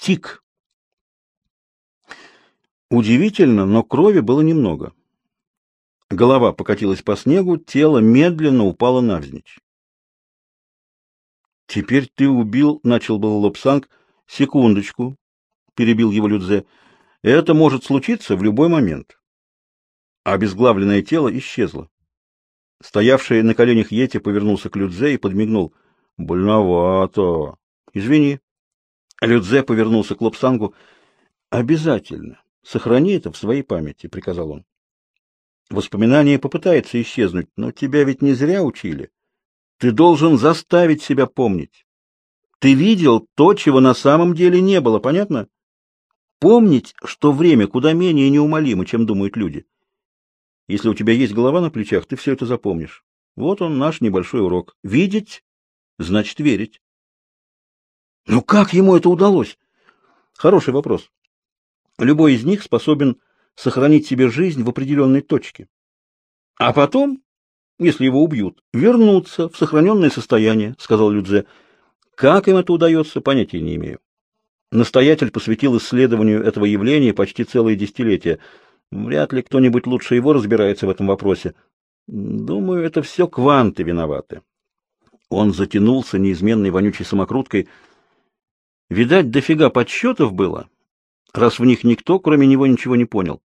Тик. Удивительно, но крови было немного. Голова покатилась по снегу, тело медленно упало навзничь. «Теперь ты убил», — начал был Лобсанг. «Секундочку», — перебил его Людзе. «Это может случиться в любой момент». Обезглавленное тело исчезло. Стоявший на коленях Йети повернулся к Людзе и подмигнул. «Больновато. Извини». Людзе повернулся к Лобсангу. «Обязательно. Сохрани это в своей памяти», — приказал он. Воспоминание попытается исчезнуть, но тебя ведь не зря учили. Ты должен заставить себя помнить. Ты видел то, чего на самом деле не было, понятно? Помнить, что время куда менее неумолимо, чем думают люди. Если у тебя есть голова на плечах, ты все это запомнишь. Вот он, наш небольшой урок. Видеть — значит верить. Ну как ему это удалось? Хороший вопрос. Любой из них способен сохранить себе жизнь в определенной точке. А потом если его убьют, вернуться в сохраненное состояние, — сказал Людзе. Как им это удается, понятия не имею. Настоятель посвятил исследованию этого явления почти целое десятилетие. Вряд ли кто-нибудь лучше его разбирается в этом вопросе. Думаю, это все кванты виноваты. Он затянулся неизменной вонючей самокруткой. Видать, дофига подсчетов было, раз в них никто, кроме него, ничего не понял.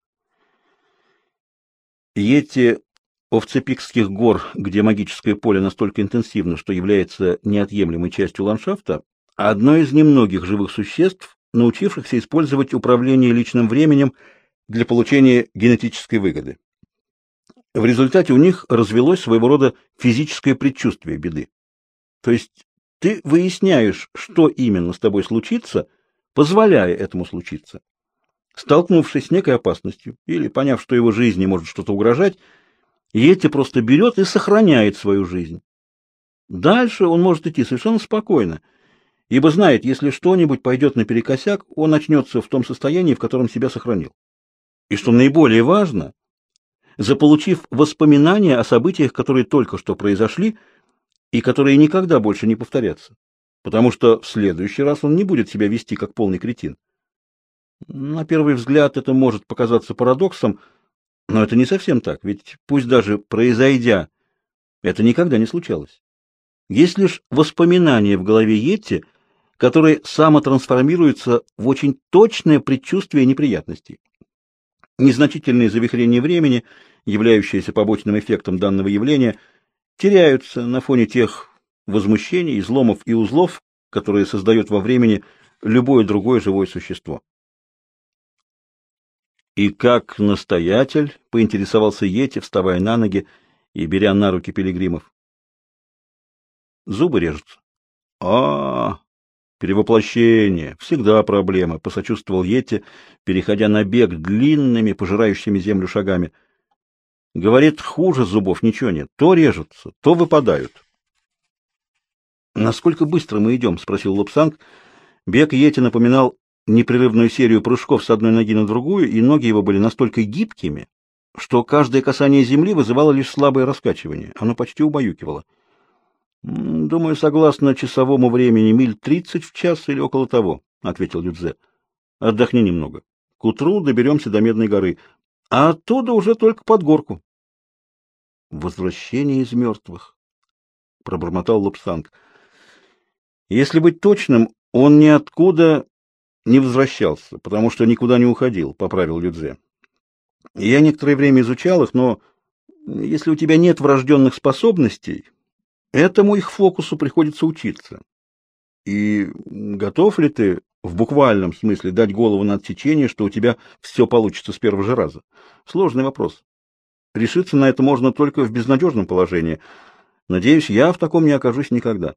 Йети Овцепикских гор, где магическое поле настолько интенсивно, что является неотъемлемой частью ландшафта, одно из немногих живых существ, научившихся использовать управление личным временем для получения генетической выгоды. В результате у них развелось своего рода физическое предчувствие беды. То есть ты выясняешь, что именно с тобой случится, позволяя этому случиться. Столкнувшись с некой опасностью или поняв, что его жизни может что-то угрожать, Йети просто берет и сохраняет свою жизнь. Дальше он может идти совершенно спокойно, ибо знает, если что-нибудь пойдет наперекосяк, он начнется в том состоянии, в котором себя сохранил. И что наиболее важно, заполучив воспоминания о событиях, которые только что произошли и которые никогда больше не повторятся, потому что в следующий раз он не будет себя вести как полный кретин. На первый взгляд это может показаться парадоксом, но это не совсем так, ведь пусть даже произойдя, это никогда не случалось. Есть лишь воспоминания в голове Йетти, которые самотрансформируются в очень точное предчувствие неприятностей. Незначительные завихрения времени, являющиеся побочным эффектом данного явления, теряются на фоне тех возмущений, изломов и узлов, которые создает во времени любое другое живое существо. И как настоятель, поинтересовался Йети, вставая на ноги и беря на руки пилигримов. Зубы режутся. А, перевоплощение, всегда проблема, посочувствовал Йети, переходя на бег длинными, пожирающими землю шагами. Говорит, хуже зубов ничего нет, то режутся, то выпадают. Насколько быстро мы идем? спросил Лобсанг. Бег Йети напоминал непрерывную серию прыжков с одной ноги на другую, и ноги его были настолько гибкими, что каждое касание земли вызывало лишь слабое раскачивание. Оно почти убаюкивало. «Думаю, согласно часовому времени, миль тридцать в час или около того», — ответил Людзе. «Отдохни немного. К утру доберемся до Медной горы, а оттуда уже только под горку». «Возвращение из мертвых», — пробормотал Лапсанг. «Если быть точным, он ниоткуда не возвращался, потому что никуда не уходил, поправил Людзе. Я некоторое время изучал их, но если у тебя нет врожденных способностей, этому их фокусу приходится учиться. И готов ли ты в буквальном смысле дать голову на отсечение, что у тебя все получится с первого же раза? Сложный вопрос. Решиться на это можно только в безнадежном положении. Надеюсь, я в таком не окажусь никогда.